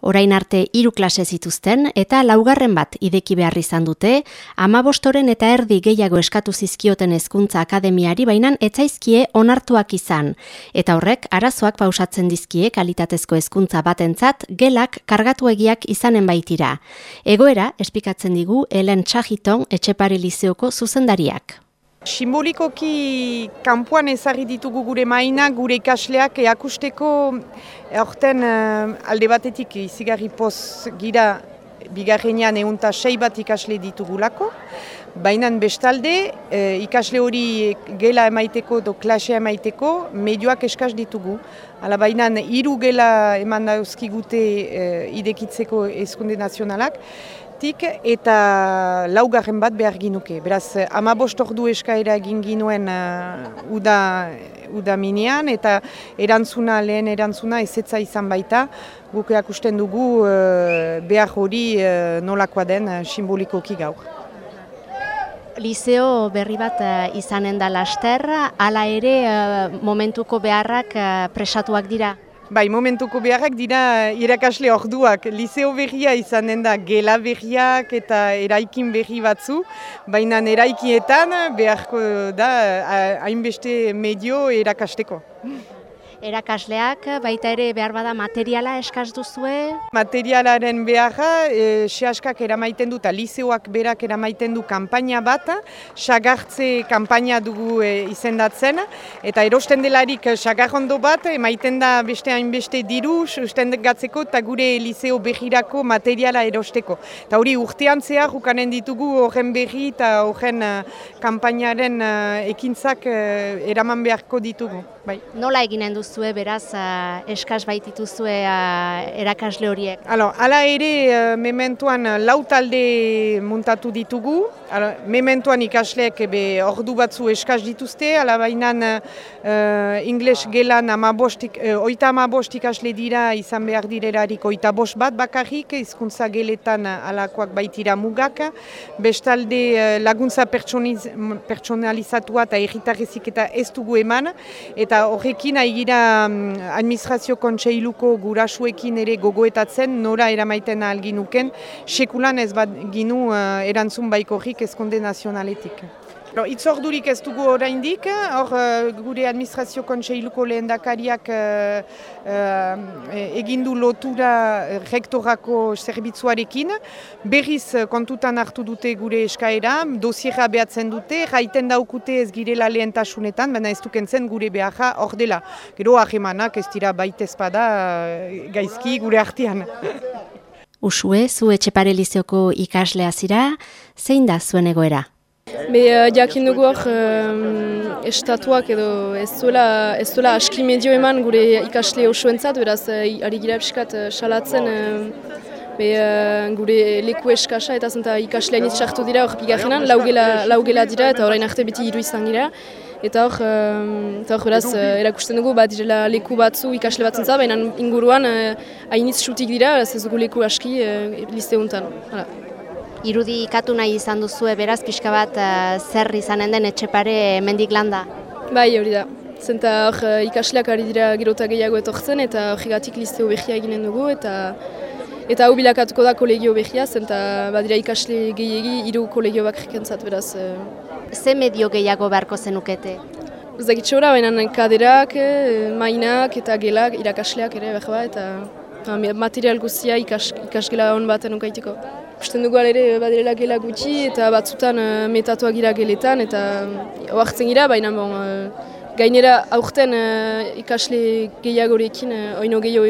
Orain arte hiru klase zituzten eta laugarren bat ideki behar izan dute, amabostoren eta erdi gehiago eskatu zizkioten hezkuntza akademiari bainan etzaizkie onartuak izan. Eta horrek, arazoak pausatzen dizkie kalitatezko hezkuntza batentzat gelak kargatuegiak izanen baitira. Egoera, espikatzen digu, Helen Txajiton etxepare lizeoko zuzendariak. Simbolikoki kanpoan ezarri ditugu gure maina, gure ikasleak eakusteko aurten uh, alde batetik izigarri poz gira bigarrenean eunta sei bat ikasle ditugulako. Baina bestalde, uh, ikasle hori gela emaiteko, do klasea emaiteko, medioak eskaz ditugu. Hala baina hiru gela eman dauzkigute uh, idekitzeko eskunde nazionalak eta laugarren bat behar ginuke. Beraz, ama ordu eskaera egin ginuen uh, uda, uda minean, eta erantzuna, lehen erantzuna ezetza izan baita, guk usten dugu uh, behar hori uh, nolakoa den uh, simbolikoki gaur. Liseo berri bat izanen da laster, hala ere momentuko beharrak presatuak dira? Bai, momentuko beharrak dira irakasle orduak. Liceo berria izanen da gela berriak eta eraikin berri batzu, baina eraikietan beharko da hainbeste medio erakasteko erakasleak, baita ere behar bada materiala eskaz duzue? Materialaren beharra, e, sehaskak eramaiten du eta liseoak berak eramaiten du kanpaina bat, sagartze kanpaina dugu e, izendatzen, eta erosten delarik sagarrondo bat, emaiten da beste hainbeste diru, susten gatzeko eta gure liseo behirako materiala erosteko. Eta hori urtean zehar, ukanen ditugu horren berri eta horren uh, kanpainaren uh, ekintzak uh, eraman beharko ditugu. Bai. Nola eginen duzue beraz uh, eskaz baitituzue uh, erakasle horiek? Hala ala ere uh, mementuan lau talde muntatu ditugu. Hala, mementuan ikasleek be ordu batzu eskaz dituzte, ala bainan uh, ingles gelan amabostik, uh, oita amabost ikasle dira izan behar direrarik oita bost bat bakarrik, hizkuntza geletan alakoak baitira mugak. Bestalde uh, laguntza pertsonalizatua eta erritarrezik eta ez dugu eman. Eta horrekin aigira um, administrazio kontseiluko gurasuekin ere gogoetatzen nora eramaiten alginuken sekulan ez bat ginu uh, erantzun baikorrik eskonde nazionaletik. No, Itzordurik ez dugu oraindik, hor uh, gure administrazio kontseiluko lehen dakariak uh, uh, egindu lotura rektorako zerbitzuarekin. Berriz kontutan hartu dute gure eskaera, dosiera behatzen dute, raiten daukute ez girela lehen tasunetan, baina ez dukentzen gure beharra hor dela. Gero ahemanak ez dira baita espada gaizki gure artean. Usue, zu etxepare lizeoko ikaslea zira, zein da zuen egoera? Be, uh, jakin dugu hor, um, estatuak edo ez zuela, ez zuela aski medio eman gure ikasle osoentzat, beraz, uh, ari gira uh, salatzen be, uh, gure leku eskasa eta zenta ikaslean itxartu dira hor bigarrenan, laugela, laugela dira eta orain arte beti hiru izan gira. Eta hor, eta hor beraz, uh, erakusten dugu, bat direla leku batzu ikasle batzen za, baina inguruan hainitz uh, xutik dira, ez dugu leku aski uh, liste honetan irudi ikatu nahi izan duzue beraz pixka bat zer izanen den etxepare mendik landa? Bai, hori da. Zenta hor ikasleak ari dira girota gehiago etortzen eta horregatik listeo behia eginen dugu eta eta hau bilakatuko da kolegio behia, zenta badira ikasle gehiagi hiru kolegio bakrik entzat beraz. Uh... Ze medio gehiago beharko zenukete? Zagitxora, baina kaderak, mainak eta gelak irakasleak ere behar eta material guztia ikas, ikasgela hon baten ukaiteko. Usten dugu ere badirela gela gutxi eta batzutan uh, metatuak gira geletan eta oartzen gira, baina bon, gainera aurten ikasle gehiagorekin oino gehiago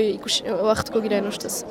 oartuko gira enostez.